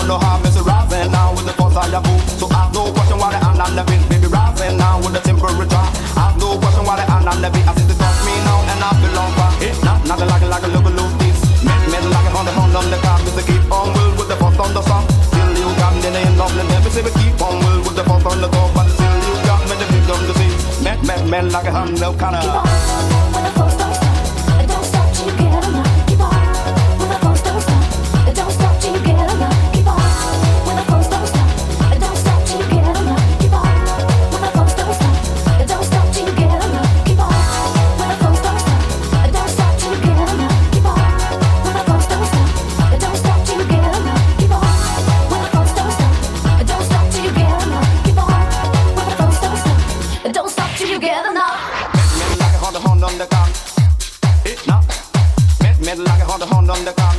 don't know how, harm is rising now with the force I have moved. So ask no question why the hand I'm living, baby rising now with the temperature. Ask no question why the hand I'm living. I see the touch me now and I belong far. It not nothing like it like a little loose this. met, men like a hundred the on the car, music keep on will with the force on the song. Still you got me in the love and every say we keep on will with the force on the go, but still you got me the freedom the see. Met, met, men like a hand on the of. on the gun. it not. Met, met, like a hand on the gun.